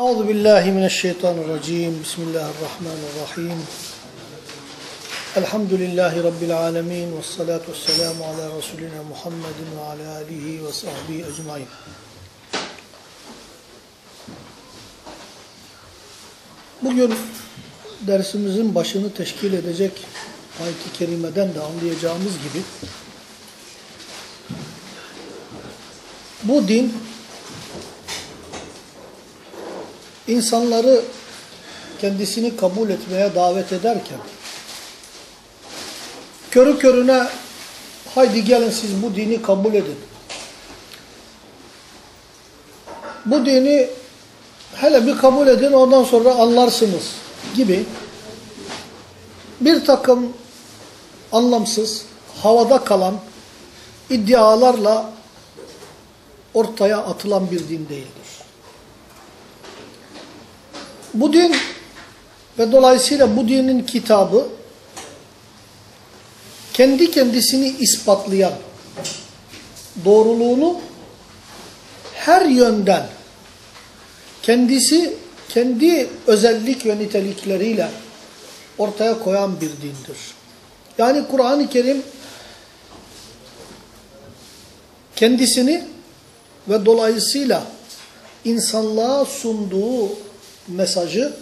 Euzu billahi mineşşeytanirracim. Bismillahirrahmanirrahim. Elhamdülillahi rabbil alamin ve salatu vesselamu ala resulina Muhammedin ve ala alihi ve sahbihi ecmaîn. Bugün dersimizin başını teşkil edecek ayet-i kerimeden de anlayacağımız gibi bu din insanları kendisini kabul etmeye davet ederken körü körüne haydi gelin siz bu dini kabul edin. Bu dini hele bir kabul edin ondan sonra anlarsınız gibi bir takım anlamsız, havada kalan iddialarla ortaya atılan bir din değildir. Bu din ve dolayısıyla bu dinin kitabı kendi kendisini ispatlayan, doğruluğunu her yönden kendisi kendi özellik ve nitelikleriyle ortaya koyan bir dindir. Yani Kur'an-ı Kerim kendisini ve dolayısıyla insanlığa sunduğu mesajı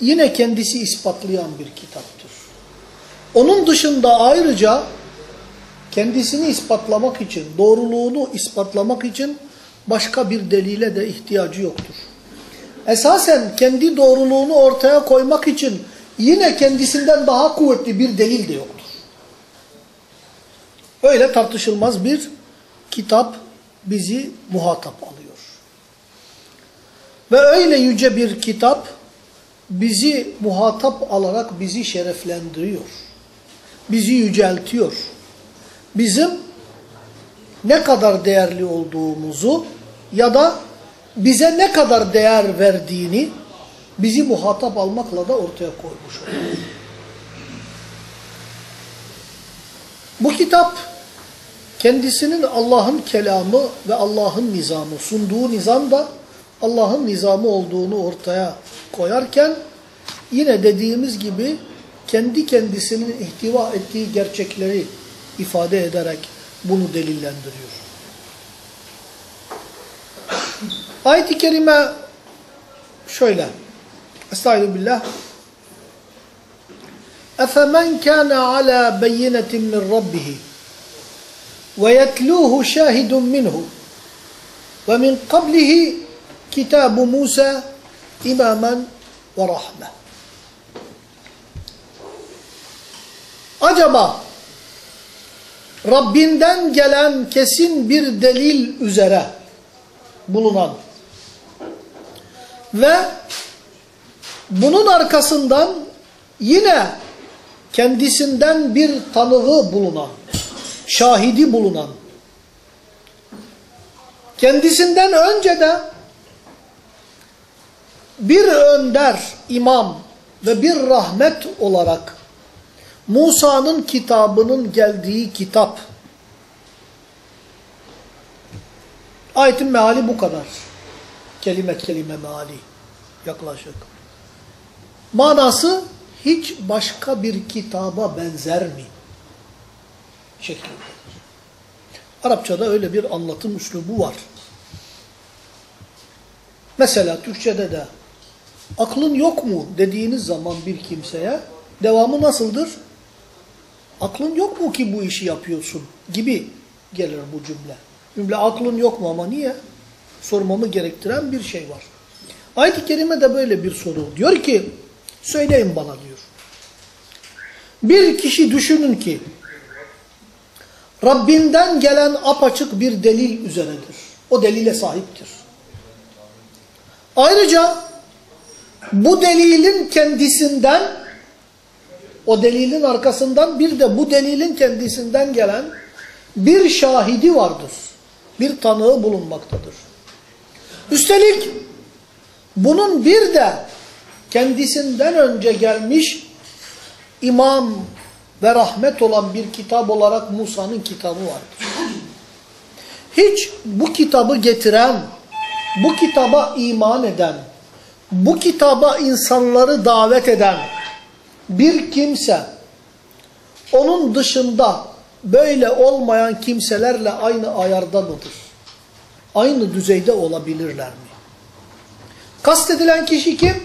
yine kendisi ispatlayan bir kitaptır. Onun dışında ayrıca kendisini ispatlamak için, doğruluğunu ispatlamak için başka bir delile de ihtiyacı yoktur. Esasen kendi doğruluğunu ortaya koymak için yine kendisinden daha kuvvetli bir delil de yoktur. Öyle tartışılmaz bir kitap bizi muhatap alıyor. Ve öyle yüce bir kitap bizi muhatap alarak bizi şereflendiriyor. Bizi yüceltiyor. Bizim ne kadar değerli olduğumuzu ya da bize ne kadar değer verdiğini bizi muhatap almakla da ortaya koymuş oluyor. Bu kitap kendisinin Allah'ın kelamı ve Allah'ın nizamı, sunduğu nizam da Allah'ın nizamı olduğunu ortaya koyarken yine dediğimiz gibi kendi kendisinin ihtiva ettiği gerçekleri ifade ederek bunu delillendiriyor. Ayet-i Kerime şöyle. Estaizu billah. اَفَمَنْ كَانَ عَلَى بَيِّنَةٍ مِّنْ رَبِّهِ وَيَتْلُوهُ شَاهِدٌ مِّنْهُ وَمِنْ قَبْلِهِ Kitabu Musa imamen ve rahme. Acaba Rabbinden gelen kesin bir delil üzere bulunan ve bunun arkasından yine kendisinden bir tanığı bulunan, şahidi bulunan, kendisinden önce de bir önder, imam ve bir rahmet olarak Musa'nın kitabının geldiği kitap. Ayetin meali bu kadar. Kelime kelime meali yaklaşık. Manası hiç başka bir kitaba benzer mi? Şeklindedir. Arapçada öyle bir anlatım üslubu var. Mesela Türkçede de aklın yok mu dediğiniz zaman bir kimseye devamı nasıldır? Aklın yok mu ki bu işi yapıyorsun gibi gelir bu cümle. Cümle aklın yok mu ama niye? Sormamı gerektiren bir şey var. Ayet-i Kerime de böyle bir soru. Diyor ki söyleyin bana diyor. Bir kişi düşünün ki Rabbinden gelen apaçık bir delil üzeredir. O delile sahiptir. Ayrıca bu delilin kendisinden o delilin arkasından bir de bu delilin kendisinden gelen bir şahidi vardır. Bir tanığı bulunmaktadır. Üstelik bunun bir de kendisinden önce gelmiş imam ve rahmet olan bir kitap olarak Musa'nın kitabı vardır. Hiç bu kitabı getiren, bu kitaba iman eden bu kitaba insanları davet eden bir kimse onun dışında böyle olmayan kimselerle aynı ayarda mıdır? Aynı düzeyde olabilirler mi? Kastedilen kişi kim?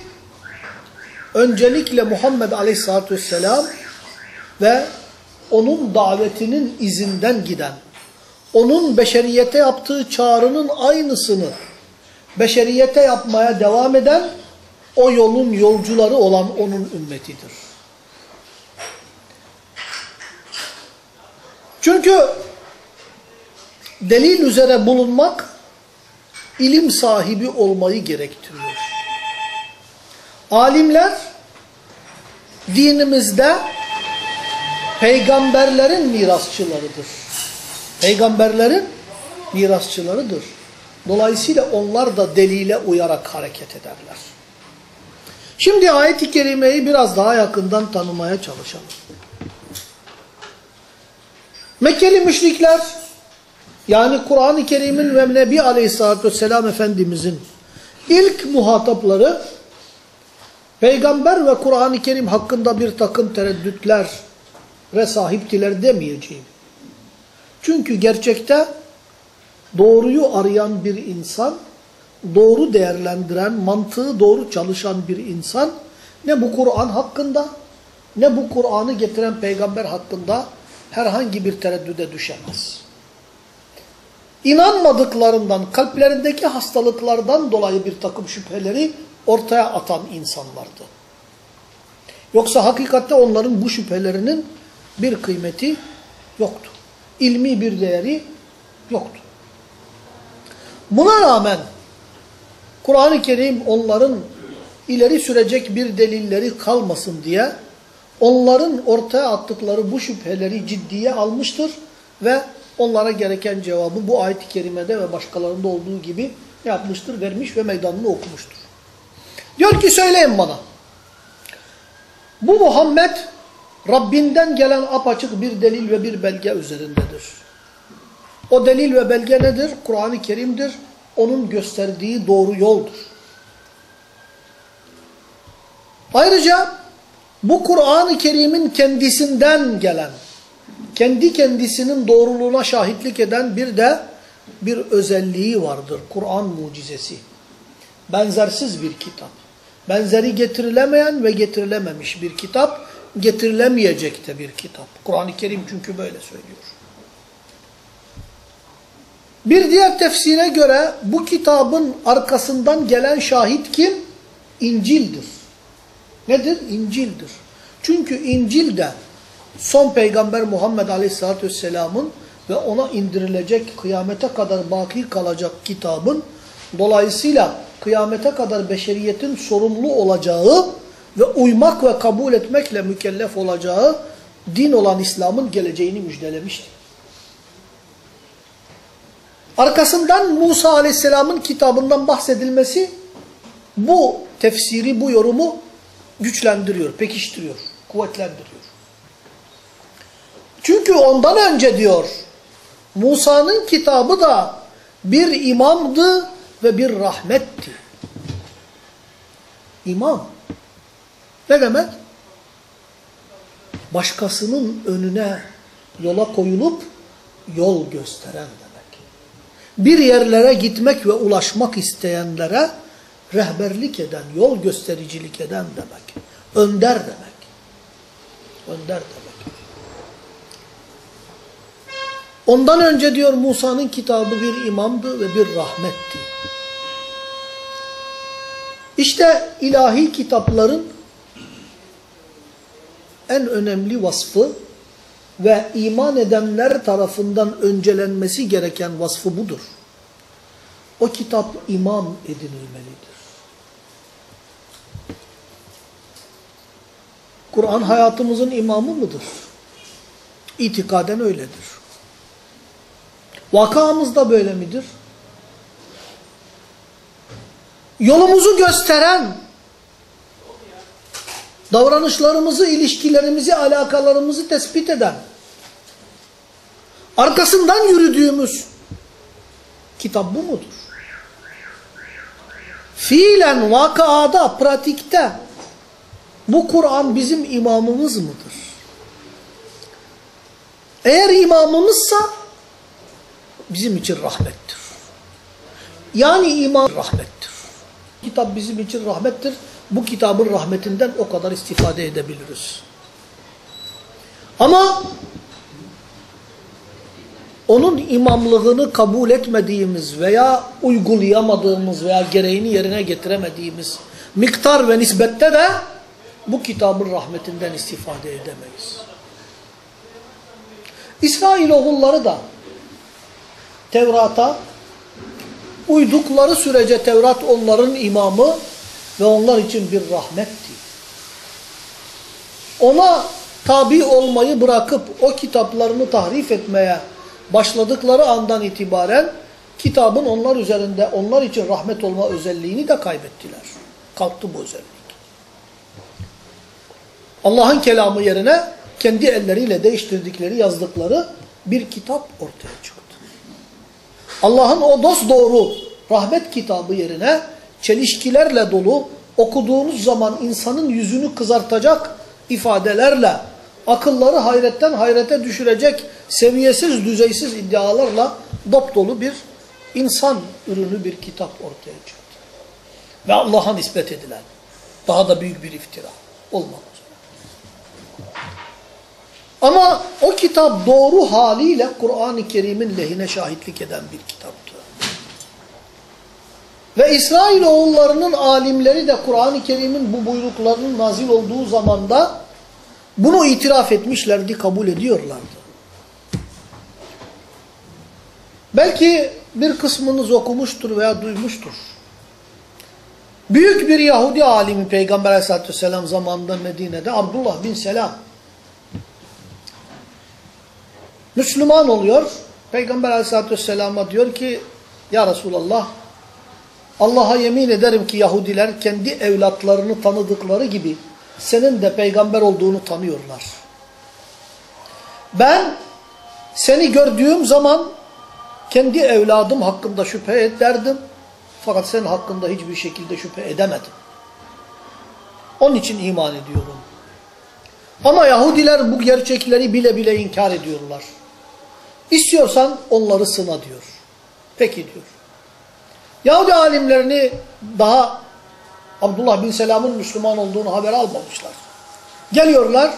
Öncelikle Muhammed Aleyhisselatü Vesselam ve onun davetinin izinden giden, onun beşeriyete yaptığı çağrının aynısını beşeriyete yapmaya devam eden, o yolun yolcuları olan onun ümmetidir. Çünkü delil üzere bulunmak, ilim sahibi olmayı gerektiriyor. Alimler, dinimizde peygamberlerin mirasçılarıdır. Peygamberlerin mirasçılarıdır. Dolayısıyla onlar da delile uyarak hareket ederler. Şimdi ayet-i kerimeyi biraz daha yakından tanımaya çalışalım. Mekkeli müşrikler yani Kur'an-ı Kerim'in ve Nebi Aleyhisselatü Vesselam Efendimizin ilk muhatapları peygamber ve Kur'an-ı Kerim hakkında bir takım tereddütlere sahiptiler demeyeceğim. Çünkü gerçekte doğruyu arayan bir insan, doğru değerlendiren, mantığı doğru çalışan bir insan ne bu Kur'an hakkında ne bu Kur'an'ı getiren peygamber hakkında herhangi bir tereddüde düşemez. İnanmadıklarından, kalplerindeki hastalıklardan dolayı bir takım şüpheleri ortaya atan insanlardı. Yoksa hakikatte onların bu şüphelerinin bir kıymeti yoktu. İlmi bir değeri yoktu. Buna rağmen Kur'an-ı Kerim onların ileri sürecek bir delilleri kalmasın diye onların ortaya attıkları bu şüpheleri ciddiye almıştır ve onlara gereken cevabı bu ayet-i kerimede ve başkalarında olduğu gibi yapmıştır? Vermiş ve meydanını okumuştur. Diyor ki söyleyin bana. Bu Muhammed Rabbinden gelen apaçık bir delil ve bir belge üzerindedir. O delil ve belge nedir? Kur'an-ı Kerim'dir. Onun gösterdiği doğru yoldur. Ayrıca bu Kur'an-ı Kerim'in kendisinden gelen, kendi kendisinin doğruluğuna şahitlik eden bir de bir özelliği vardır. Kur'an mucizesi. Benzersiz bir kitap. Benzeri getirilemeyen ve getirilememiş bir kitap. Getirilemeyecek de bir kitap. Kur'an-ı Kerim çünkü böyle söylüyor. Bir diğer tefsire göre bu kitabın arkasından gelen şahit kim? İncil'dir. Nedir? İncil'dir. Çünkü İncil'de son peygamber Muhammed Aleyhisselatü Vesselam'ın ve ona indirilecek kıyamete kadar baki kalacak kitabın dolayısıyla kıyamete kadar beşeriyetin sorumlu olacağı ve uymak ve kabul etmekle mükellef olacağı din olan İslam'ın geleceğini müjdelemiştir. Arkasından Musa Aleyhisselam'ın kitabından bahsedilmesi bu tefsiri, bu yorumu güçlendiriyor, pekiştiriyor, kuvvetlendiriyor. Çünkü ondan önce diyor, Musa'nın kitabı da bir imamdı ve bir rahmetti. İmam. Ne demek? Başkasının önüne yola koyulup yol gösteren demek. Bir yerlere gitmek ve ulaşmak isteyenlere rehberlik eden, yol göstericilik eden demek. Önder demek. Önder demek. Ondan önce diyor Musa'nın kitabı bir imamdı ve bir rahmetti. İşte ilahi kitapların en önemli vasfı ve iman edenler tarafından öncelenmesi gereken vasfı budur. O kitap imam edinilmelidir. Kur'an hayatımızın imamı mıdır? İtikaden öyledir. Vakamız da böyle midir? Yolumuzu gösteren, davranışlarımızı, ilişkilerimizi, alakalarımızı tespit eden, arkasından yürüdüğümüz kitap bu mudur? fiilen, vakada, pratikte bu Kur'an bizim imamımız mıdır? Eğer imamımızsa bizim için rahmettir. Yani imam rahmettir. Kitap bizim için rahmettir. Bu kitabın rahmetinden o kadar istifade edebiliriz. Ama onun imamlığını kabul etmediğimiz veya uygulayamadığımız veya gereğini yerine getiremediğimiz miktar ve nisbette de bu kitabın rahmetinden istifade edemeyiz. İsrailoğulları da Tevrat'a uydukları sürece Tevrat onların imamı ve onlar için bir rahmetti. Ona tabi olmayı bırakıp o kitaplarını tahrif etmeye başladıkları andan itibaren kitabın onlar üzerinde onlar için rahmet olma özelliğini de kaybettiler. Kalktı bu özellik. Allah'ın kelamı yerine kendi elleriyle değiştirdikleri, yazdıkları bir kitap ortaya çıktı. Allah'ın o dost doğru rahmet kitabı yerine çelişkilerle dolu okuduğunuz zaman insanın yüzünü kızartacak ifadelerle akılları hayretten hayrete düşürecek seviyesiz, düzeysiz iddialarla dop dolu bir insan ürünü bir kitap ortaya çıktı. Ve Allah'a nispet edilen daha da büyük bir iftira olmaz. Ama o kitap doğru haliyle Kur'an-ı Kerim'in lehine şahitlik eden bir kitaptı. Ve İsrailoğullarının alimleri de Kur'an-ı Kerim'in bu buyruklarının nazil olduğu zamanda bunu itiraf etmişlerdi, kabul ediyorlardı. Belki bir kısmınız okumuştur veya duymuştur. Büyük bir Yahudi alimi Peygamber aleyhissalatü vesselam zamanında Medine'de Abdullah bin Selam Müslüman oluyor. Peygamber aleyhissalatü vesselama diyor ki Ya Resulallah Allah'a yemin ederim ki Yahudiler kendi evlatlarını tanıdıkları gibi senin de peygamber olduğunu tanıyorlar. Ben seni gördüğüm zaman kendi evladım hakkında şüphe ederdim. Fakat senin hakkında hiçbir şekilde şüphe edemedim. Onun için iman ediyorum. Ama Yahudiler bu gerçekleri bile bile inkar ediyorlar. İstiyorsan onları sına diyor. Peki diyor. Yahudi alimlerini daha Abdullah bin Selam'ın Müslüman olduğunu haber almamışlar. Geliyorlar.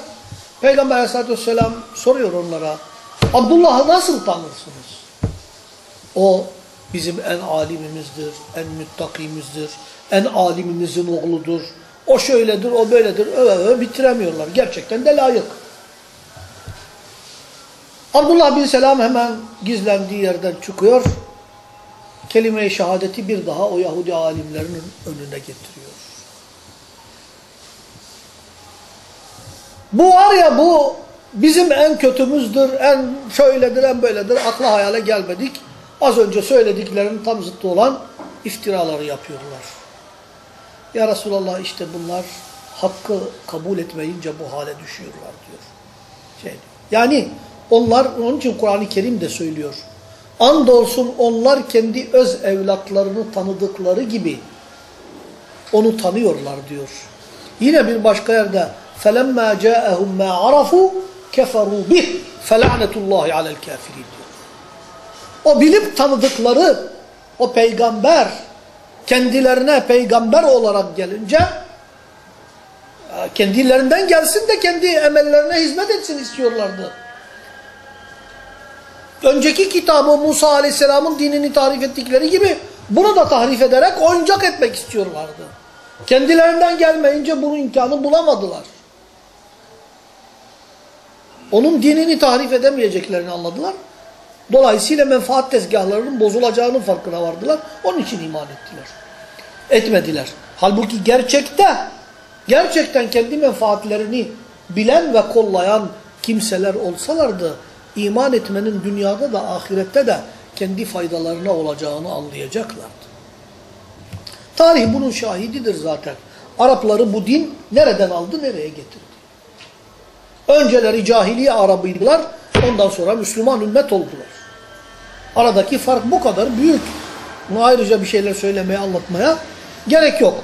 Peygamber aleyhissalatü vesselam soruyor onlara. Abdullah'ı nasıl tanırsınız? O bizim en alimimizdir, en müttakimizdir, en alimimizin oğludur. O şöyledir, o böyledir. Öve öve bitiremiyorlar. Gerçekten de layık. Abdullah bin Selam hemen gizlendiği yerden çıkıyor. Kelime-i şehadeti bir daha o Yahudi alimlerinin önüne getiriyor. Bu var ya bu bizim en kötümüzdür, en şöyledir, en böyledir. Akla hayale gelmedik. Az önce söylediklerinin tam zıttı olan iftiraları yapıyorlar. Ya Resulallah işte bunlar hakkı kabul etmeyince bu hale düşüyorlar diyor. Şey, yani onlar onun için Kur'an-ı Kerim de söylüyor. Andolsun onlar kendi öz evlatlarını tanıdıkları gibi onu tanıyorlar diyor. Yine bir başka yerde فَلَمَّا جَاءَهُمْ مَا عَرَفُوا كَفَرُوا بِهِ فَلَعْنَةُ اللّٰهِ عَلَى الْكَافِرِينَ diyor. O bilip tanıdıkları o peygamber kendilerine peygamber olarak gelince kendilerinden gelsin de kendi emellerine hizmet etsin istiyorlardı. Önceki kitabı Musa Aleyhisselam'ın dinini tarif ettikleri gibi bunu da tahrif ederek oyuncak etmek istiyorlardı. Kendilerinden gelmeyince bunun imkanı bulamadılar. Onun dinini tahrif edemeyeceklerini anladılar. Dolayısıyla menfaat tezgahlarının bozulacağının farkına vardılar. Onun için iman ettiler. Etmediler. Halbuki gerçekte, gerçekten kendi menfaatlerini bilen ve kollayan kimseler olsalardı, iman etmenin dünyada da ahirette de kendi faydalarına olacağını anlayacaklardı. Tarih bunun şahididir zaten. Arapları bu din nereden aldı, nereye getirdi? Önceleri cahiliye Arabıydılar, ondan sonra Müslüman ümmet oldular. Aradaki fark bu kadar büyük. Bunu ayrıca bir şeyler söylemeye, anlatmaya Gerek yok.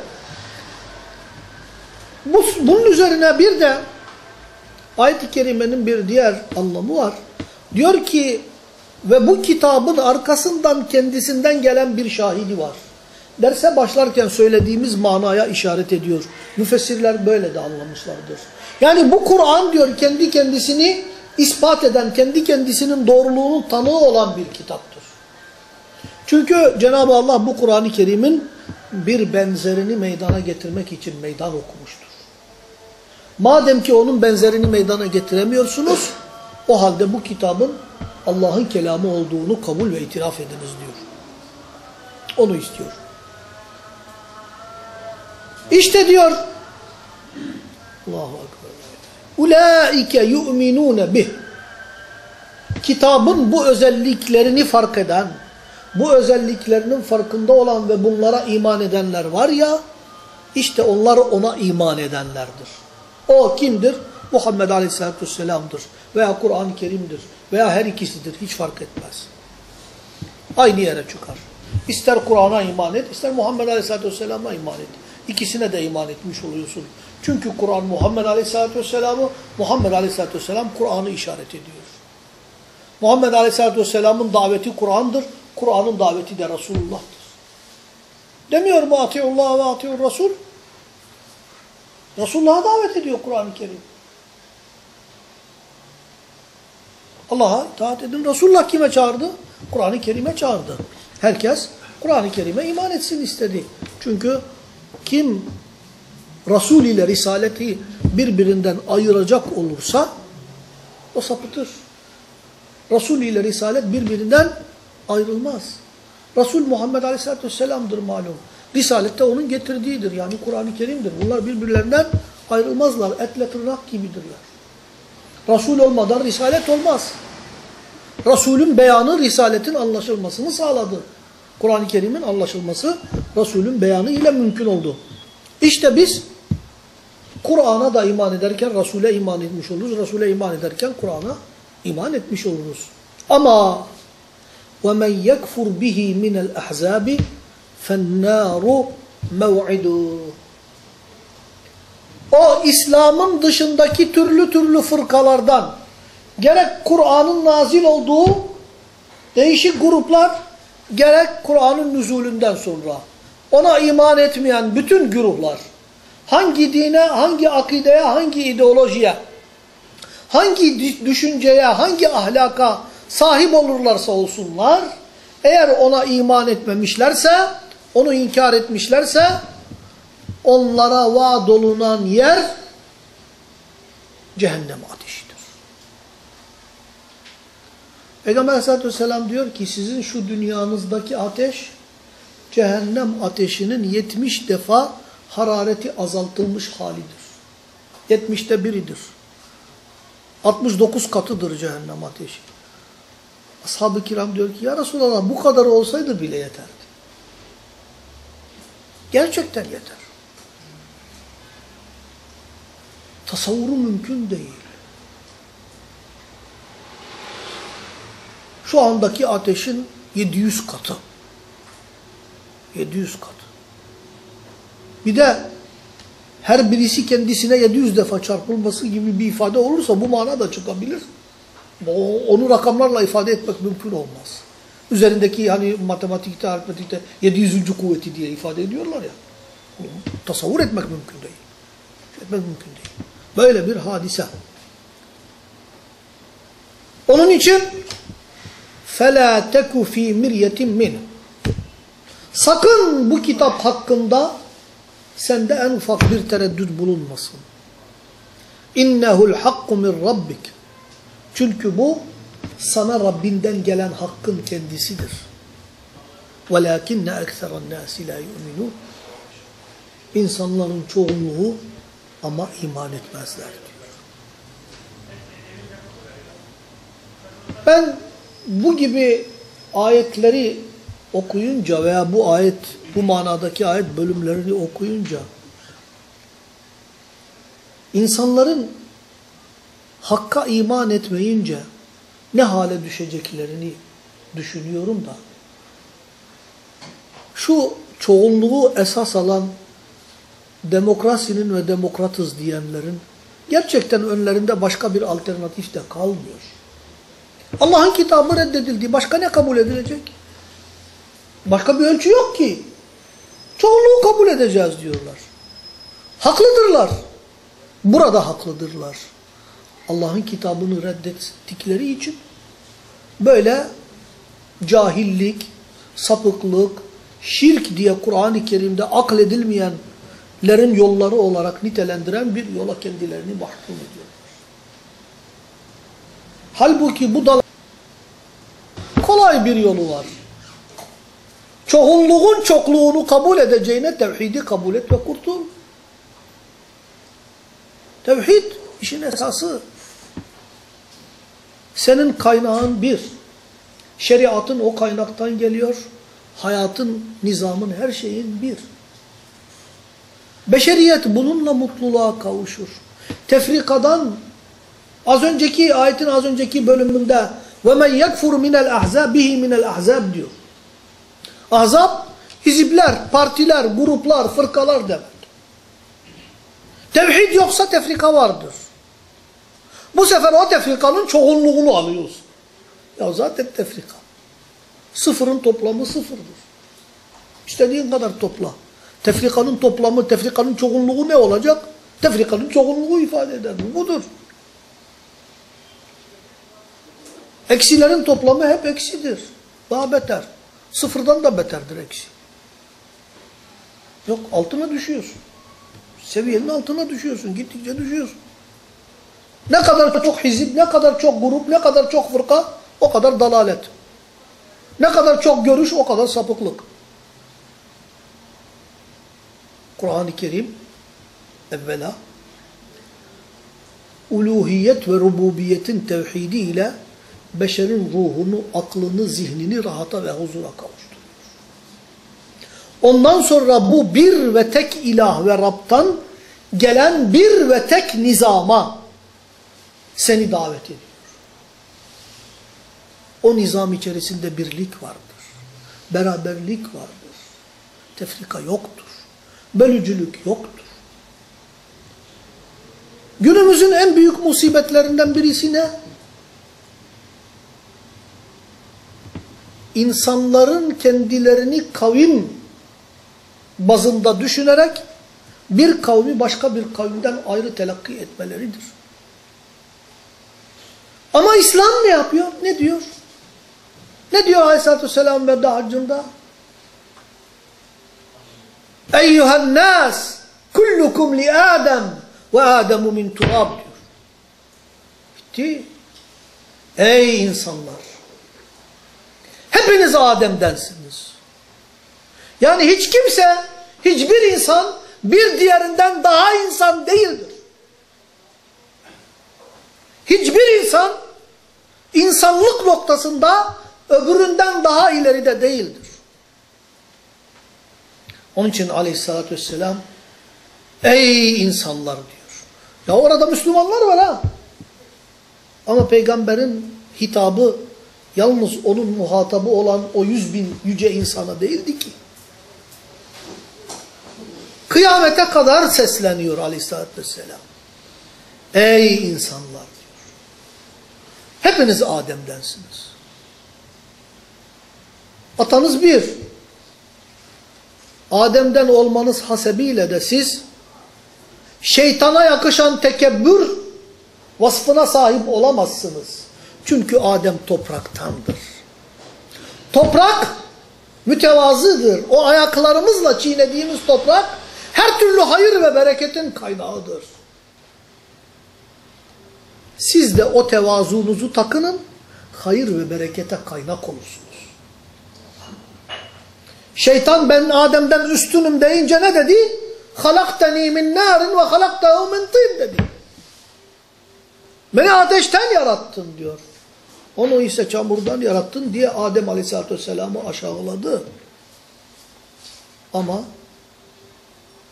Bu, bunun üzerine bir de ayet-i kerimenin bir diğer anlamı var. Diyor ki ve bu kitabın arkasından kendisinden gelen bir şahidi var. Derse başlarken söylediğimiz manaya işaret ediyor. Müfessirler böyle de anlamışlardır. Yani bu Kur'an diyor kendi kendisini ispat eden, kendi kendisinin doğruluğunun tanığı olan bir kitaptır. Çünkü Cenab-ı Allah bu Kur'an-ı Kerim'in bir benzerini meydana getirmek için meydan okumuştur. Madem ki onun benzerini meydana getiremiyorsunuz, o halde bu kitabın Allah'ın kelamı olduğunu kabul ve itiraf ediniz diyor. Onu istiyor. İşte diyor Allahu Ekber. Ulaike yu'minune bih. Kitabın bu özelliklerini fark eden, bu özelliklerinin farkında olan ve bunlara iman edenler var ya, işte onlar ona iman edenlerdir. O kimdir? Muhammed Aleyhisselatü Vesselam'dır. Veya Kur'an-ı Kerim'dir. Veya her ikisidir. Hiç fark etmez. Aynı yere çıkar. İster Kur'an'a iman et, ister Muhammed Aleyhisselatü Vesselam'a iman et. İkisine de iman etmiş oluyorsun. Çünkü Kur'an Muhammed Aleyhisselatü Vesselam'ı, Muhammed Aleyhisselatü Vesselam Kur'an'ı işaret ediyor. Muhammed Aleyhisselatü Vesselam'ın daveti Kur'an'dır. Kur'an'ın daveti de Resulullah'tır. Demiyor mu Atiullah ve Atiur Resul? Resulullah'a davet ediyor Kur'an-ı Kerim. Allah'a itaat edin. Resulullah kime çağırdı? Kur'an-ı Kerim'e çağırdı. Herkes Kur'an-ı Kerim'e iman etsin istedi. Çünkü kim Resul ile Risaleti birbirinden ayıracak olursa o sapıtır. Resul ile Risalet birbirinden ayrılmaz. Resul Muhammed Aleyhisselatü Vesselam'dır malum. Risalet de onun getirdiğidir. Yani Kur'an-ı Kerim'dir. Bunlar birbirlerinden ayrılmazlar. Etle tırnak gibidirler. Resul olmadan Risalet olmaz. Resulün beyanı Risaletin anlaşılmasını sağladı. Kur'an-ı Kerim'in anlaşılması Resulün beyanı ile mümkün oldu. İşte biz Kur'an'a da iman ederken Resul'e iman etmiş oluruz. Resul'e iman ederken Kur'an'a iman etmiş oluruz. Ama وَمَنْ يَكْفُرْ بِهِ مِنَ الْأَحْزَابِ فَالنَّارُ مَوْعِدُهُ o İslam'ın dışındaki türlü türlü fırkalardan gerek Kur'an'ın nazil olduğu değişik gruplar gerek Kur'an'ın nüzulünden sonra. Ona iman etmeyen bütün güruhlar hangi dine, hangi akideye, hangi ideolojiye, hangi düşünceye, hangi ahlaka sahip olurlarsa olsunlar, eğer ona iman etmemişlerse, onu inkar etmişlerse, onlara vaad olunan yer cehennem ateşidir. Peygamber aleyhissalatü vesselam diyor ki sizin şu dünyanızdaki ateş cehennem ateşinin 70 defa harareti azaltılmış halidir. 70'te biridir. 69 katıdır cehennem ateşi. Ashab-ı kiram diyor ki ya Resulallah bu kadar olsaydı bile yeterdi. Gerçekten yeter. Tasavvuru mümkün değil. Şu andaki ateşin 700 katı. 700 katı. Bir de her birisi kendisine 700 defa çarpılması gibi bir ifade olursa bu mana da çıkabilir. Onu rakamlarla ifade etmek mümkün olmaz. Üzerindeki hani matematikte, aritmetikte 700. kuvveti diye ifade ediyorlar ya. Bunu tasavvur etmek mümkün değil. Etmek mümkün değil. Böyle bir hadise. Onun için فَلَا تَكُ ف۪ي مِرْيَةٍ مِنْ Sakın bu kitap hakkında sende en ufak bir tereddüt bulunmasın. İnnehul hakku min rabbik. Çünkü bu sana Rabbinden gelen hakkın kendisidir. وَلَاكِنَّ اَكْثَرَ النَّاسِ لَا يُؤْمِنُونَ İnsanların çoğunluğu ama iman etmezler diyor. Ben bu gibi ayetleri okuyunca veya bu ayet, bu manadaki ayet bölümlerini okuyunca insanların hakka iman etmeyince ne hale düşeceklerini düşünüyorum da şu çoğunluğu esas alan demokrasinin ve demokratız diyenlerin gerçekten önlerinde başka bir alternatif de kalmıyor. Allah'ın kitabı reddedildi. Başka ne kabul edilecek? Başka bir ölçü yok ki. Çoğunluğu kabul edeceğiz diyorlar. Haklıdırlar. Burada haklıdırlar. Allah'ın kitabını reddettikleri için böyle cahillik, sapıklık, şirk diye Kur'an-ı Kerim'de akledilmeyenlerin yolları olarak nitelendiren bir yola kendilerini mahkum ediyorlar. Halbuki bu dal kolay bir yolu var. Çoğunluğun çokluğunu kabul edeceğine tevhidi kabul et ve kurtul. Tevhid işin esası. Senin kaynağın bir. Şeriatın o kaynaktan geliyor. Hayatın, nizamın, her şeyin bir. Beşeriyet bununla mutluluğa kavuşur. Tefrikadan az önceki ayetin az önceki bölümünde ve men yekfur minel ahzab bihi minel ahzab diyor. Ahzab hizipler, partiler, gruplar, fırkalar demek. Tevhid yoksa tefrika vardır. Bu sefer o tefrikanın çoğunluğunu alıyorsun. Ya zaten tefrika. Sıfırın toplamı sıfırdır. İstediğin kadar topla. Tefrikanın toplamı, tefrikanın çoğunluğu ne olacak? Tefrikanın çoğunluğu ifade eder. Budur. Eksilerin toplamı hep eksidir. Daha beter. Sıfırdan da beterdir eksi. Yok altına düşüyorsun. Seviyenin altına düşüyorsun. Gittikçe düşüyorsun. Ne kadar çok hizip, ne kadar çok grup, ne kadar çok fırka o kadar dalalet. Ne kadar çok görüş o kadar sapıklık. Kur'an-ı Kerim evvela uluhiyet ve rububiyetin tevhidi ile beşerin ruhunu, aklını, zihnini rahata ve huzura kavuşturuyor. Ondan sonra bu bir ve tek ilah ve Rab'tan gelen bir ve tek nizama seni davet ediyor. O nizam içerisinde birlik vardır. Beraberlik vardır. Tefrika yoktur. Bölücülük yoktur. Günümüzün en büyük musibetlerinden birisi ne? İnsanların kendilerini kavim bazında düşünerek bir kavmi başka bir kavimden ayrı telakki etmeleridir. Ama İslam ne yapıyor? Ne diyor? Ne diyor Aleyhisselatü Vesselam veda haccında? Eyyühen nas kullukum li Adem ve Ademu min turab diyor. Bitti. Ey insanlar! Hepiniz Adem'densiniz. Yani hiç kimse, hiçbir insan bir diğerinden daha insan değildir. Hiçbir insan insanlık noktasında öbüründen daha ileride değildir. Onun için aleyhissalatü vesselam ey insanlar diyor. Ya orada Müslümanlar var ha. Ama peygamberin hitabı yalnız onun muhatabı olan o yüz bin yüce insana değildi ki. Kıyamete kadar sesleniyor aleyhissalatü vesselam. Ey insanlar diyor. Hepiniz Adem'densiniz. Atanız bir. Adem'den olmanız hasebiyle de siz şeytana yakışan tekebbür vasfına sahip olamazsınız. Çünkü Adem topraktandır. Toprak mütevazıdır. O ayaklarımızla çiğnediğimiz toprak her türlü hayır ve bereketin kaynağıdır. Siz de o tevazunuzu takının, hayır ve berekete kaynak olursunuz. Şeytan ben Adem'den üstünüm deyince ne dedi? Halaktani min narin ve halaktahu min tin dedi. Beni ateşten yarattın diyor. Onu ise çamurdan yarattın diye Adem Aleyhisselatü Vesselam'ı aşağıladı. Ama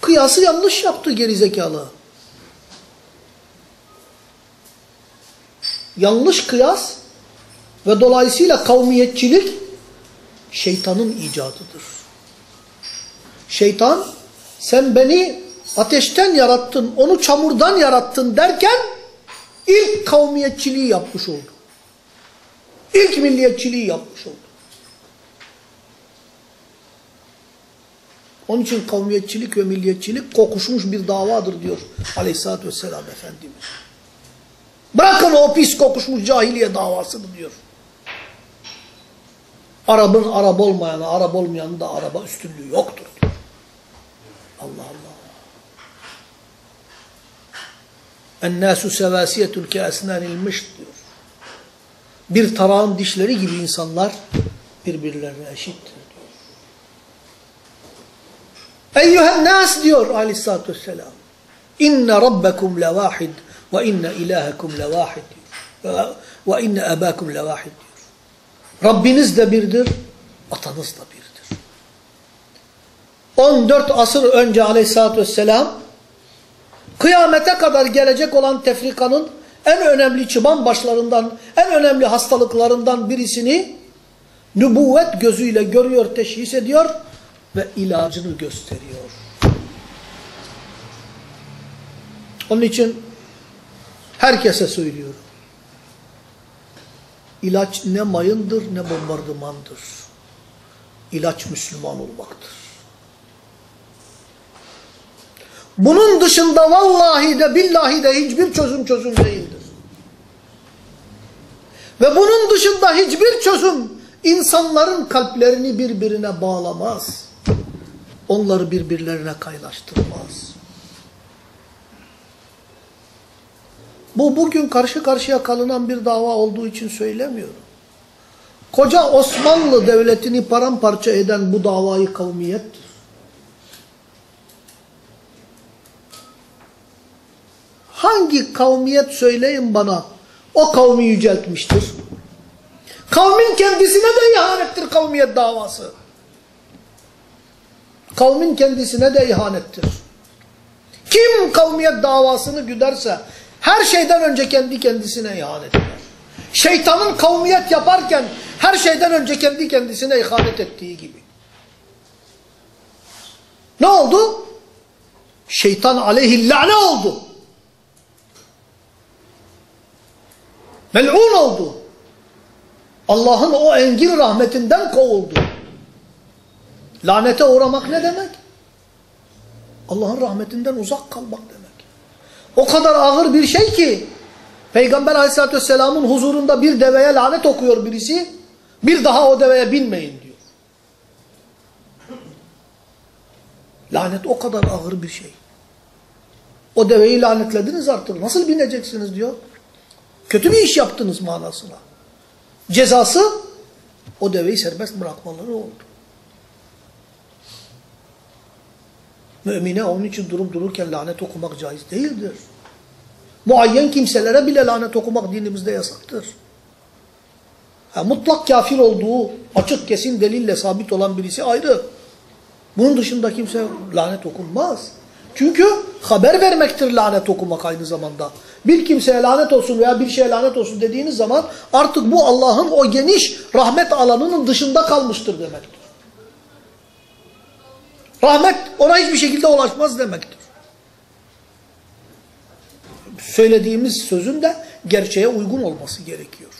kıyası yanlış yaptı gerizekalı. Yanlış kıyas ve dolayısıyla kavmiyetçilik şeytanın icadıdır. Şeytan sen beni ateşten yarattın, onu çamurdan yarattın derken ilk kavmiyetçiliği yapmış oldu. İlk milliyetçiliği yapmış oldu. Onun için kavmiyetçilik ve milliyetçilik kokuşmuş bir davadır diyor aleyhissalatü vesselam Efendimiz. Bırakın o pis kokuşmuş cahiliye davasını diyor. Arabın Arap olmayana, Arap olmayanın da araba üstünlüğü yoktur. Allah Allah. Ennâsü sevâsiyetül kâsnânil mışt diyor. Bir tarağın dişleri gibi insanlar birbirlerine eşittir diyor. Eyyühen nas diyor aleyhissalatü vesselam. İnne rabbekum levahid ve inne ilahekum levahid diyor. Ve inne ebakum levahid diyor. Rabbiniz de birdir, atanız da birdir. 14 asır önce aleyhissalatü vesselam kıyamete kadar gelecek olan tefrikanın en önemli çıban başlarından, en önemli hastalıklarından birisini nübüvvet gözüyle görüyor, teşhis ediyor ve ilacını gösteriyor. Onun için herkese söylüyorum. İlaç ne mayındır ne bombardımandır. İlaç Müslüman olmaktır. Bunun dışında vallahi de billahi de hiçbir çözüm çözüm değildir. Ve bunun dışında hiçbir çözüm insanların kalplerini birbirine bağlamaz. Onları birbirlerine kaynaştırmaz. Bu bugün karşı karşıya kalınan bir dava olduğu için söylemiyorum. Koca Osmanlı Devleti'ni paramparça eden bu davayı kavmiyettir. Hangi kavmiyet söyleyin bana o kavmi yüceltmiştir? Kavmin kendisine de ihanettir kavmiyet davası. Kavmin kendisine de ihanettir. Kim kavmiyet davasını güderse her şeyden önce kendi kendisine ihanet eder. Şeytanın kavmiyet yaparken her şeyden önce kendi kendisine ihanet ettiği gibi. Ne oldu? Şeytan aleyhillâne oldu. Mel'un oldu. Allah'ın o engin rahmetinden kovuldu. Lanete uğramak ne demek? Allah'ın rahmetinden uzak kalmak demek. O kadar ağır bir şey ki Peygamber aleyhissalatü vesselamın huzurunda bir deveye lanet okuyor birisi. Bir daha o deveye binmeyin diyor. Lanet o kadar ağır bir şey. O deveyi lanetlediniz artık. Nasıl bineceksiniz diyor. Kötü bir iş yaptınız manasına. Cezası o deveyi serbest bırakmaları oldu. Mümine onun için durup dururken lanet okumak caiz değildir. Muayyen kimselere bile lanet okumak dinimizde yasaktır. Ha, mutlak kafir olduğu açık kesin delille sabit olan birisi ayrı. Bunun dışında kimse lanet okunmaz. Çünkü haber vermektir lanet okumak aynı zamanda. Bir kimseye lanet olsun veya bir şeye lanet olsun dediğiniz zaman artık bu Allah'ın o geniş rahmet alanının dışında kalmıştır demektir. Rahmet ona hiçbir şekilde ulaşmaz demektir. Söylediğimiz sözün de gerçeğe uygun olması gerekiyor.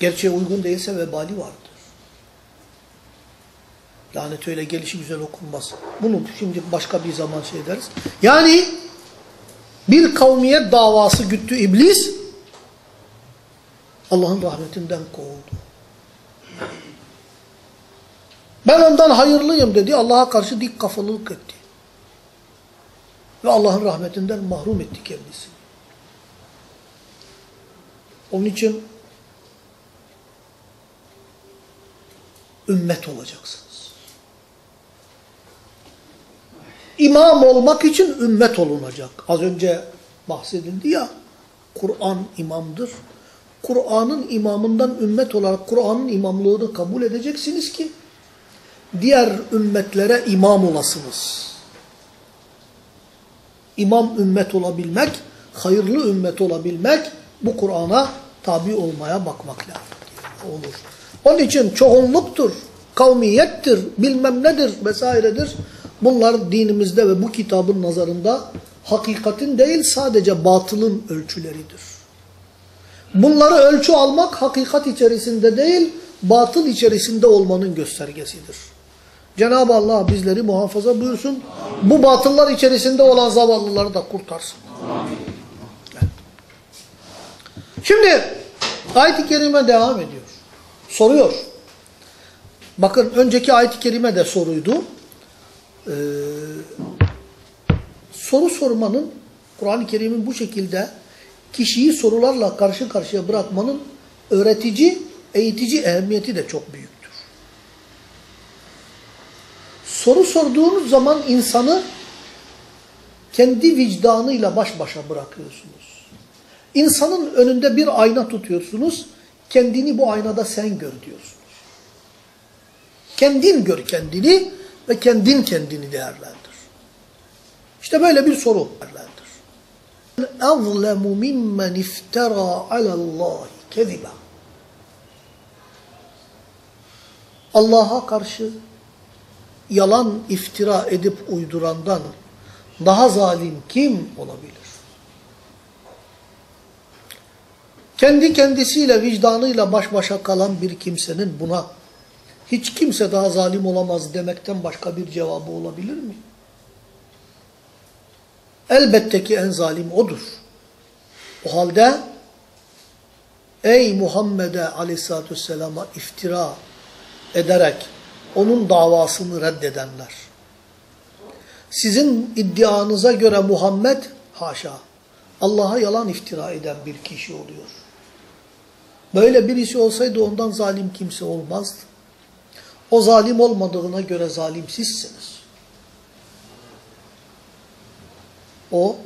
Gerçeğe uygun değilse vebali vardır. Lanet öyle gelişi güzel okunmaz. Bunu şimdi başka bir zaman şey ederiz. Yani bir kavmiyet davası güttü iblis. Allah'ın rahmetinden kovuldu. Ben ondan hayırlıyım dedi. Allah'a karşı dik kafalılık etti. Ve Allah'ın rahmetinden mahrum etti kendisini. Onun için ümmet olacaksınız. İmam olmak için ümmet olunacak. Az önce bahsedildi ya, Kur'an imamdır. Kur'an'ın imamından ümmet olarak Kur'an'ın imamlığını kabul edeceksiniz ki, diğer ümmetlere imam olasınız. İmam ümmet olabilmek, hayırlı ümmet olabilmek, bu Kur'an'a tabi olmaya bakmak lazım. Olur. Onun için çoğunluktur kavmiyettir, bilmem nedir vesairedir. Bunlar dinimizde ve bu kitabın nazarında hakikatin değil sadece batılın ölçüleridir. Bunları ölçü almak hakikat içerisinde değil, batıl içerisinde olmanın göstergesidir. Cenab-ı Allah bizleri muhafaza buyursun. Bu batıllar içerisinde olan zavallıları da kurtarsın. Şimdi ayet-i kerime devam ediyor. Soruyor. Bakın önceki ayet-i kerime de soruydu. Ee, soru sormanın, Kur'an-ı Kerim'in bu şekilde kişiyi sorularla karşı karşıya bırakmanın öğretici, eğitici ehemmiyeti de çok büyüktür. Soru sorduğunuz zaman insanı kendi vicdanıyla baş başa bırakıyorsunuz. İnsanın önünde bir ayna tutuyorsunuz, kendini bu aynada sen gör diyorsunuz. Kendin gör kendini ve kendin kendini değerlendir. İşte böyle bir soru değerlendir. اَظْلَمُ مِمَّنْ اِفْتَرَى عَلَى اللّٰهِ كَذِبًا Allah'a karşı yalan iftira edip uydurandan daha zalim kim olabilir? Kendi kendisiyle vicdanıyla baş başa kalan bir kimsenin buna hiç kimse daha zalim olamaz demekten başka bir cevabı olabilir mi? Elbette ki en zalim odur. O halde ey Muhammed'e aleyhissalatü vesselama iftira ederek onun davasını reddedenler. Sizin iddianıza göre Muhammed haşa Allah'a yalan iftira eden bir kişi oluyor. Böyle birisi olsaydı ondan zalim kimse olmazdı. O zalim olmadığına göre zalim sizsiniz. O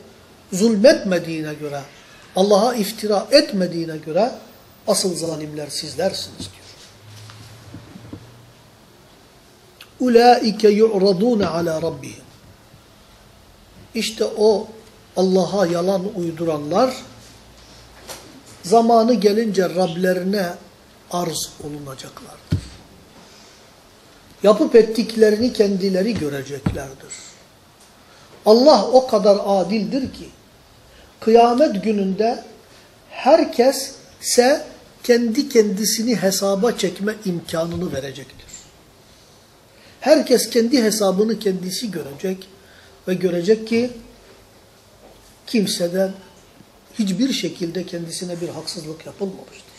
zulmetmediğine göre, Allah'a iftira etmediğine göre asıl zalimler sizlersiniz diyor. Ulaike yu'radun ala rabbihim. İşte o Allah'a yalan uyduranlar zamanı gelince Rablerine arz olunacaklardır. Yapıp ettiklerini kendileri göreceklerdir. Allah o kadar adildir ki kıyamet gününde herkese kendi kendisini hesaba çekme imkanını verecektir. Herkes kendi hesabını kendisi görecek ve görecek ki kimseden hiçbir şekilde kendisine bir haksızlık yapılmamıştır.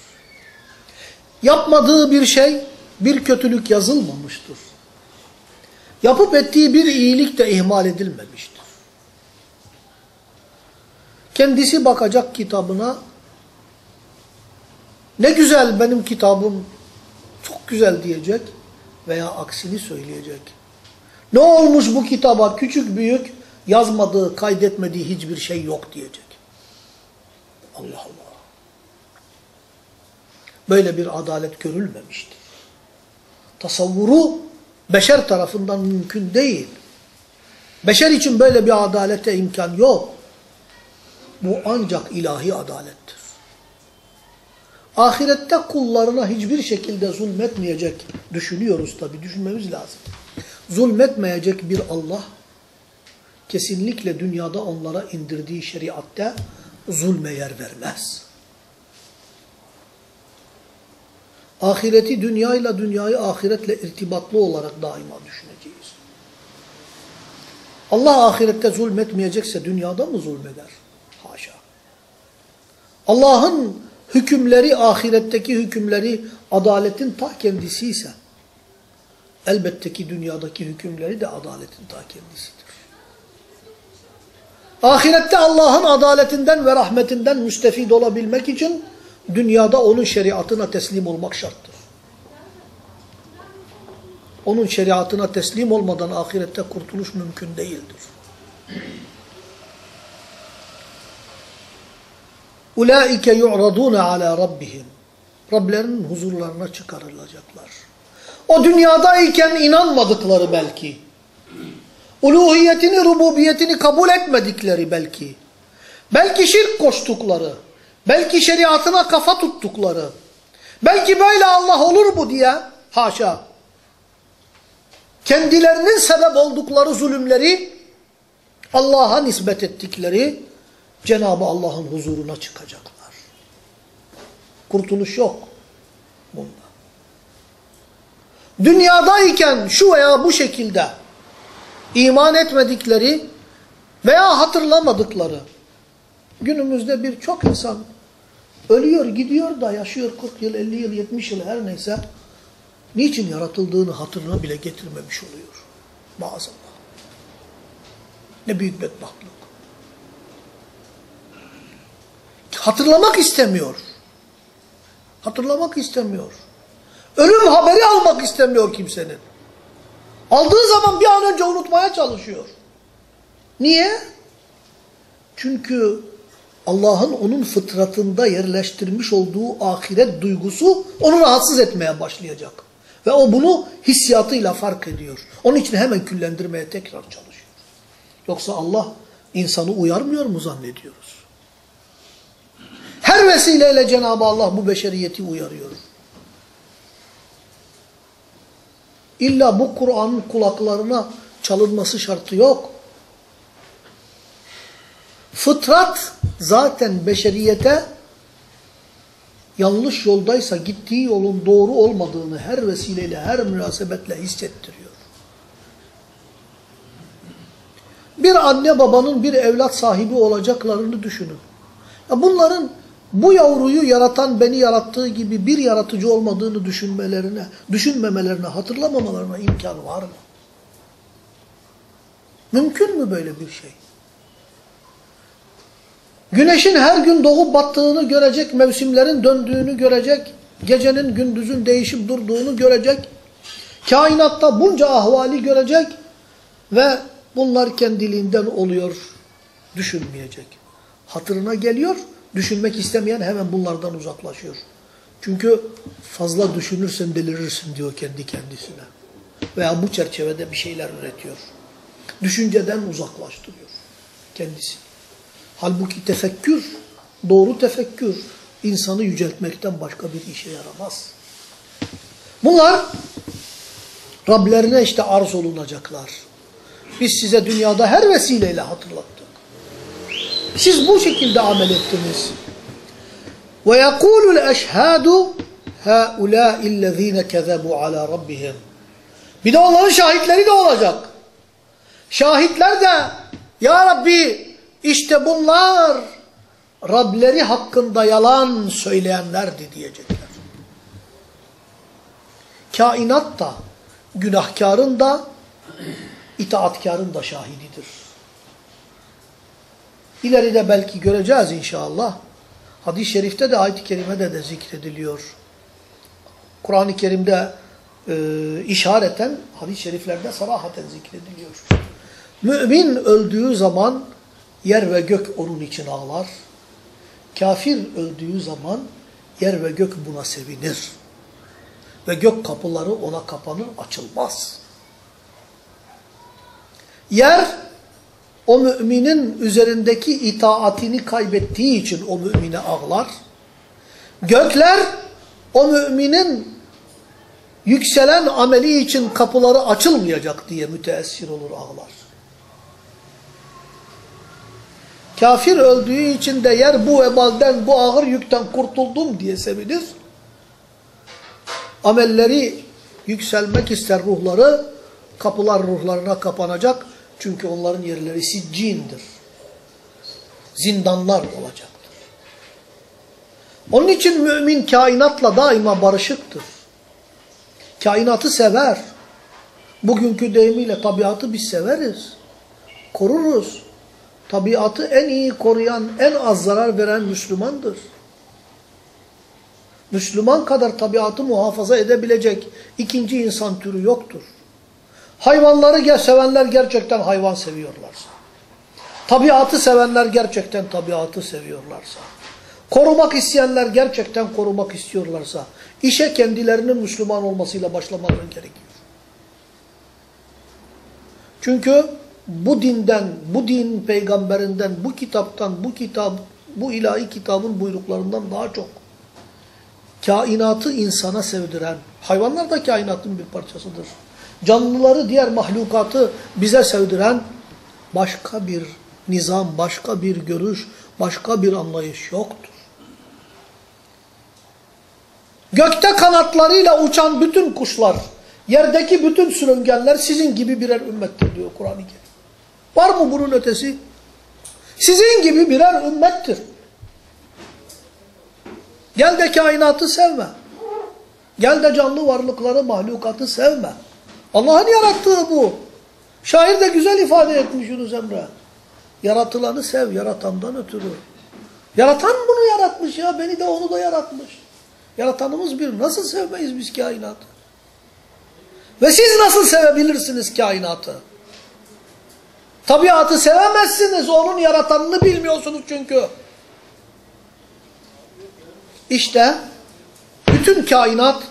Yapmadığı bir şey, bir kötülük yazılmamıştır. Yapıp ettiği bir iyilik de ihmal edilmemiştir. Kendisi bakacak kitabına, ne güzel benim kitabım, çok güzel diyecek veya aksini söyleyecek. Ne olmuş bu kitaba küçük büyük yazmadığı, kaydetmediği hiçbir şey yok diyecek. Allah Allah. Böyle bir adalet görülmemiştir. Tasavvuru beşer tarafından mümkün değil. Beşer için böyle bir adalete imkan yok. Bu ancak ilahi adalettir. Ahirette kullarına hiçbir şekilde zulmetmeyecek, düşünüyoruz tabi, düşünmemiz lazım. Zulmetmeyecek bir Allah, kesinlikle dünyada onlara indirdiği şeriatte zulme yer vermez. Ahireti dünyayla, dünyayı ahiretle irtibatlı olarak daima düşüneceğiz. Allah ahirette zulmetmeyecekse dünyada mı zulmeder? Haşa. Allah'ın hükümleri, ahiretteki hükümleri adaletin ta kendisi ise elbette ki dünyadaki hükümleri de adaletin ta kendisidir. Ahirette Allah'ın adaletinden ve rahmetinden müstefid olabilmek için dünyada onun şeriatına teslim olmak şarttır. Onun şeriatına teslim olmadan ahirette kurtuluş mümkün değildir. Ulaike yu'radun ala rabbihim. Rablerinin huzurlarına çıkarılacaklar. O dünyadayken inanmadıkları belki. Uluhiyetini, rububiyetini kabul etmedikleri belki. Belki şirk koştukları. Belki şeriatına kafa tuttukları. Belki böyle Allah olur mu diye. Haşa. kendilerinin sebep oldukları zulümleri Allah'a nispet ettikleri Cenab-ı Allah'ın huzuruna çıkacaklar. Kurtuluş yok bunda. Dünyadayken şu veya bu şekilde iman etmedikleri veya hatırlamadıkları günümüzde birçok insan ölüyor, gidiyor da yaşıyor 40 yıl, 50 yıl, 70 yıl her neyse niçin yaratıldığını hatırına bile getirmemiş oluyor. Maazallah. Ne büyük bedbahtlık. Hatırlamak istemiyor. Hatırlamak istemiyor. Ölüm haberi almak istemiyor kimsenin. Aldığı zaman bir an önce unutmaya çalışıyor. Niye? Çünkü Allah'ın onun fıtratında yerleştirmiş olduğu ahiret duygusu onu rahatsız etmeye başlayacak. Ve o bunu hissiyatıyla fark ediyor. Onun için hemen küllendirmeye tekrar çalışıyor. Yoksa Allah insanı uyarmıyor mu zannediyoruz? Her vesileyle Cenab-ı Allah bu beşeriyeti uyarıyor. İlla bu Kur'an'ın kulaklarına çalınması şartı yok. Fıtrat zaten beşeriyete yanlış yoldaysa gittiği yolun doğru olmadığını her vesileyle, her münasebetle hissettiriyor. Bir anne babanın bir evlat sahibi olacaklarını düşünün. Ya bunların bu yavruyu yaratan beni yarattığı gibi bir yaratıcı olmadığını düşünmelerine, düşünmemelerine, hatırlamamalarına imkan var mı? Mümkün mü böyle bir şey? Güneşin her gün doğup battığını görecek, mevsimlerin döndüğünü görecek, gecenin gündüzün değişip durduğunu görecek, kainatta bunca ahvali görecek ve bunlar kendiliğinden oluyor, düşünmeyecek. Hatırına geliyor, düşünmek istemeyen hemen bunlardan uzaklaşıyor. Çünkü fazla düşünürsen delirirsin diyor kendi kendisine. Veya bu çerçevede bir şeyler üretiyor. Düşünceden uzaklaştırıyor kendisini. Halbuki tefekkür, doğru tefekkür insanı yüceltmekten başka bir işe yaramaz. Bunlar Rablerine işte arz olunacaklar. Biz size dünyada her vesileyle hatırlattık. Siz bu şekilde amel ettiniz. Ve yekulul eşhadu haulâ'illezîne kezebû alâ rabbihim. Bir de onların şahitleri de olacak. Şahitler de Ya Rabbi işte bunlar Rableri hakkında yalan söyleyenlerdi diyecekler. Kainat da, günahkarın da, itaatkarın da şahididir. İleride belki göreceğiz inşallah. Hadis-i şerifte de, ayet-i kerimede de zikrediliyor. Kur'an-ı Kerim'de e, işareten, hadis-i şeriflerde sarahaten zikrediliyor. Mümin öldüğü zaman yer ve gök onun için ağlar. Kafir öldüğü zaman yer ve gök buna sevinir. Ve gök kapıları ona kapanır, açılmaz. Yer, o müminin üzerindeki itaatini kaybettiği için o mümine ağlar. Gökler, o müminin yükselen ameli için kapıları açılmayacak diye müteessir olur ağlar. Kafir öldüğü için de yer bu vebalden, bu ağır yükten kurtuldum diye sevinir. Amelleri yükselmek ister ruhları, kapılar ruhlarına kapanacak. Çünkü onların yerleri siccindir. Zindanlar olacaktır. Onun için mümin kainatla daima barışıktır. Kainatı sever. Bugünkü deyimiyle tabiatı biz severiz. Koruruz. Tabiatı en iyi koruyan, en az zarar veren Müslümandır. Müslüman kadar tabiatı muhafaza edebilecek ikinci insan türü yoktur. Hayvanları sevenler gerçekten hayvan seviyorlarsa, tabiatı sevenler gerçekten tabiatı seviyorlarsa, korumak isteyenler gerçekten korumak istiyorlarsa, işe kendilerinin Müslüman olmasıyla başlamaları gerekiyor. Çünkü bu dinden, bu din peygamberinden, bu kitaptan, bu kitap, bu ilahi kitabın buyruklarından daha çok kainatı insana sevdiren, hayvanlar da kainatın bir parçasıdır. Canlıları, diğer mahlukatı bize sevdiren başka bir nizam, başka bir görüş, başka bir anlayış yoktur. Gökte kanatlarıyla uçan bütün kuşlar, yerdeki bütün sürüngenler sizin gibi birer ümmettir diyor Kur'an-ı Kerim. Var mı bunun ötesi? Sizin gibi birer ümmettir. Gel de kainatı sevme. Gel de canlı varlıkları, mahlukatı sevme. Allah'ın yarattığı bu. Şair de güzel ifade etmiş Yunus Emre. Yaratılanı sev, yaratandan ötürü. Yaratan bunu yaratmış ya, beni de onu da yaratmış. Yaratanımız bir. Nasıl sevmeyiz biz kainatı? Ve siz nasıl sevebilirsiniz kainatı? Tabiatı sevemezsiniz. Onun yaratanını bilmiyorsunuz çünkü. İşte bütün kainat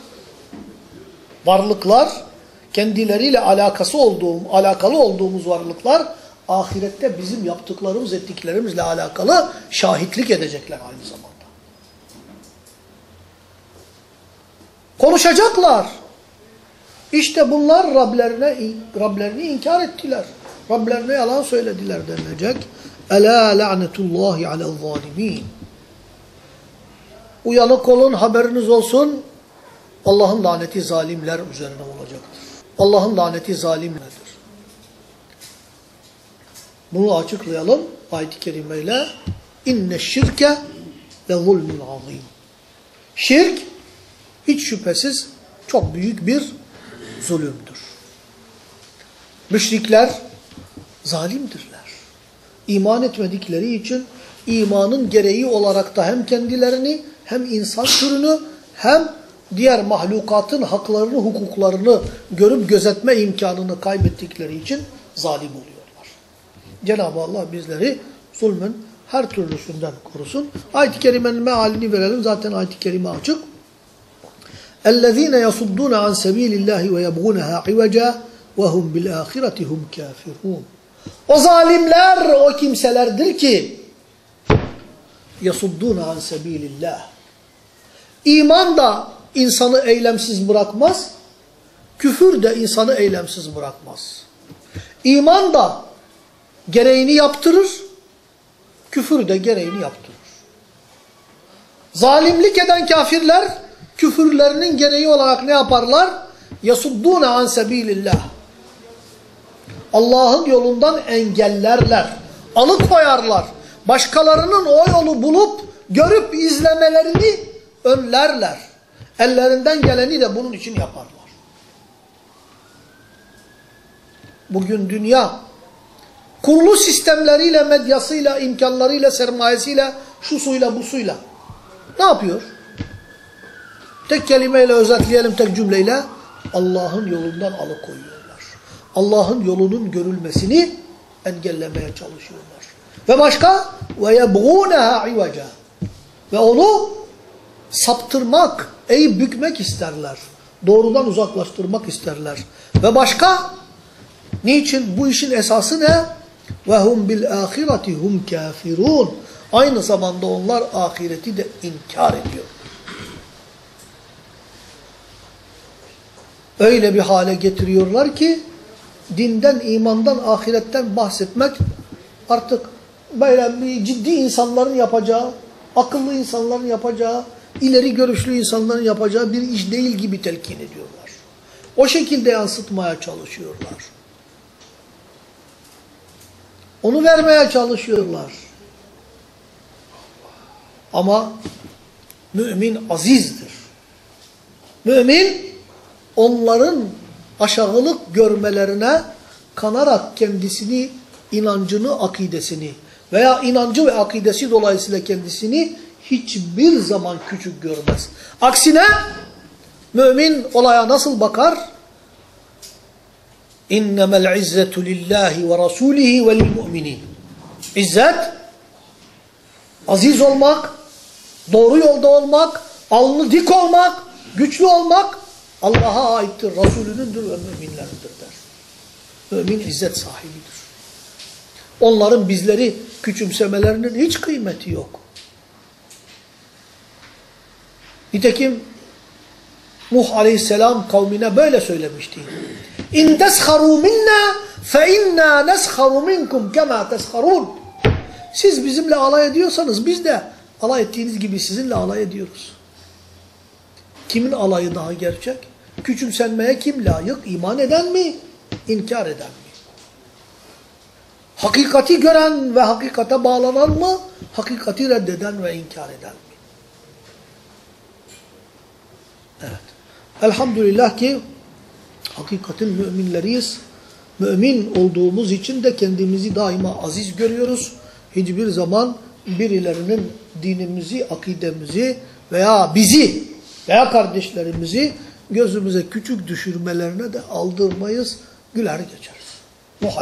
varlıklar kendileriyle alakası olduğum, alakalı olduğumuz varlıklar ahirette bizim yaptıklarımız, ettiklerimizle alakalı şahitlik edecekler aynı zamanda. Konuşacaklar. İşte bunlar Rablerine, Rablerini inkar ettiler. Rablerine yalan söylediler denilecek. Ela la'netullahi alel zalimin. Uyanık olun, haberiniz olsun. Allah'ın laneti zalimler üzerine olacaktır. Allah'ın laneti zalimlerdir. Bunu açıklayalım ayet-i kerimeyle. İnne şirke ve zulmün azim. Şirk hiç şüphesiz çok büyük bir zulümdür. Müşrikler zalimdirler. İman etmedikleri için imanın gereği olarak da hem kendilerini hem insan türünü hem diğer mahlukatın haklarını, hukuklarını görüp gözetme imkanını kaybettikleri için zalim oluyorlar. Cenab-ı Allah bizleri zulmün her türlüsünden korusun. Ayet-i Kerime'nin mealini verelim. Zaten ayet-i Kerime açık. اَلَّذ۪ينَ يَصُدُّونَ عَنْ سَب۪يلِ اللّٰهِ وَيَبْغُونَهَا عِوَجًا وَهُمْ بِالْآخِرَةِ هُمْ كَافِرُونَ O zalimler o kimselerdir ki يَصُدُّونَ عَنْ سَب۪يلِ اللّٰهِ İman da insanı eylemsiz bırakmaz. Küfür de insanı eylemsiz bırakmaz. İman da gereğini yaptırır. Küfür de gereğini yaptırır. Zalimlik eden kafirler küfürlerinin gereği olarak ne yaparlar? Yasuddûne an sebilillah. Allah'ın yolundan engellerler. Alıkoyarlar. Başkalarının o yolu bulup, görüp izlemelerini önlerler. Ellerinden geleni de bunun için yaparlar. Bugün dünya kurulu sistemleriyle, medyasıyla, imkanlarıyla, sermayesiyle, şu suyla, bu suyla ne yapıyor? Tek kelimeyle özetleyelim, tek cümleyle Allah'ın yolundan alıkoyuyorlar. Allah'ın yolunun görülmesini engellemeye çalışıyorlar. Ve başka ve yebğunaha. Ve onu saptırmak, eğip bükmek isterler. Doğrudan uzaklaştırmak isterler. Ve başka? Niçin? Bu işin esası ne? وَهُمْ بِالْآخِرَةِ هُمْ كَافِرُونَ Aynı zamanda onlar ahireti de inkar ediyor. Öyle bir hale getiriyorlar ki dinden, imandan, ahiretten bahsetmek artık böyle bir ciddi insanların yapacağı, akıllı insanların yapacağı, ileri görüşlü insanların yapacağı bir iş değil gibi telkin ediyorlar. O şekilde yansıtmaya çalışıyorlar. Onu vermeye çalışıyorlar. Ama mümin azizdir. Mümin onların aşağılık görmelerine kanarak kendisini, inancını, akidesini veya inancı ve akidesi dolayısıyla kendisini hiçbir zaman küçük görmez. Aksine mümin olaya nasıl bakar? İnnemel izzetu lillahi ve rasulihi ve lil mu'minin. İzzet, aziz olmak, doğru yolda olmak, alnı dik olmak, güçlü olmak Allah'a aittir, Resulünündür ve müminlerindir der. Mümin izzet sahibidir. Onların bizleri küçümsemelerinin hiç kıymeti yok. Nitekim Nuh aleyhisselam kavmine böyle söylemişti. İn tesharu minna fe inna nesharu minkum kema tesharun. Siz bizimle alay ediyorsanız biz de alay ettiğiniz gibi sizinle alay ediyoruz. Kimin alayı daha gerçek? Küçümsenmeye kim layık? İman eden mi? İnkar eden mi? Hakikati gören ve hakikate bağlanan mı? Hakikati reddeden ve inkar eden mi? Evet. Elhamdülillah ki hakikatin müminleriyiz. Mümin olduğumuz için de kendimizi daima aziz görüyoruz. Hiçbir zaman birilerinin dinimizi, akidemizi veya bizi veya kardeşlerimizi gözümüze küçük düşürmelerine de aldırmayız, güler geçeriz. Nuh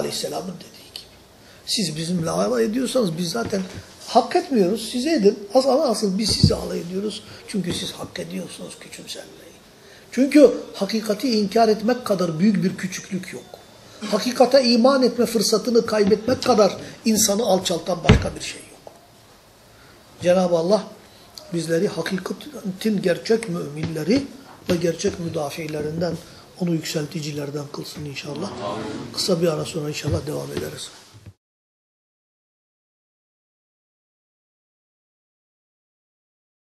dediği gibi. Siz bizimle alay ediyorsanız biz zaten hak etmiyoruz. Siz edin. Ama asıl biz sizi alay ediyoruz. Çünkü siz hak ediyorsunuz küçümsenmeyi. Çünkü hakikati inkar etmek kadar büyük bir küçüklük yok. Hakikate iman etme fırsatını kaybetmek kadar insanı alçaltan başka bir şey yok. Cenab-ı Allah bizleri hakikatin gerçek müminleri ve gerçek müdafilerinden, onu yükselticilerden kılsın inşallah. Kısa bir ara sonra inşallah devam ederiz.